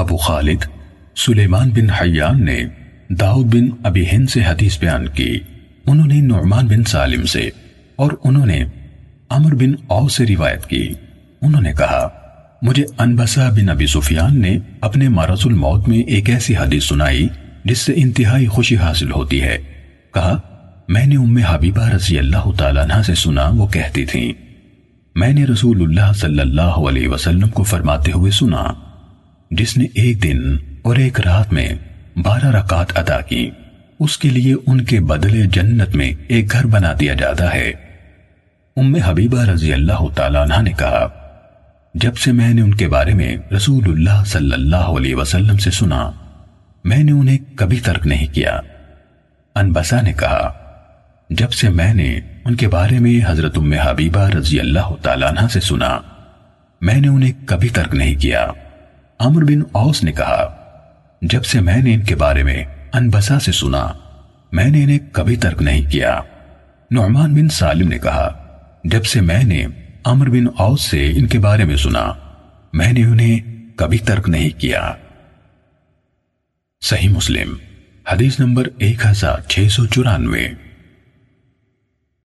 ابو خالد، سلیمان بن حیان نے داؤد بن ابی ہند سے حدیث بیان کی۔ انہوں نے نعمان بن سالم سے اور انہوں نے عمر بن او سے روایت کی۔ انہوں نے کہا، مجھے انبسا بن ابی سفیان نے اپنے مرض الموت میں ایک ایسی حدیث سنائی جس سے انتہائی خوشی حاصل ہوتی ہے۔ کہا، میں نے ام حبیبہ رضی اللہ تعالیٰ عنہ سے سنا، وہ کہتی تھیں، میں نے رسول اللہ صلی اللہ علیہ وسلم کو فرماتے ہوئے سنا۔ جس نے ایک دن اور ایک رات میں بارہ رکعت ادا کی، اس کے لیے ان کے بدلے جنت میں ایک گھر بنا دیا جاتا ہے۔ ام حبیبہ رضی اللہ تعالیٰ عنہ نے کہا، جب سے میں نے ان کے بارے میں رسول اللہ صلی اللہ علیہ وسلم سے سنا، میں نے انہیں کبھی ترک نہیں کیا۔ انبسا نے کہا، جب سے میں نے ان کے بارے میں حضرت ام حبیبہ رضی اللہ تعالیٰ عنہ سے سنا، میں نے انہیں کبھی ترک نہیں کیا۔ عمر بن اوس نے کہا، جب سے میں نے ان کے بارے میں انبسا سے سنا، میں نے انہیں کبھی ترک نہیں کیا۔ نعمان بن سالم نے کہا، جب سے میں نے عمر بن اوس سے ان کے بارے میں سنا، میں نے انہیں کبھی ترک نہیں کیا۔ صحیح مسلم، حدیث نمبر ایک ہزار چھ سو چورانوے۔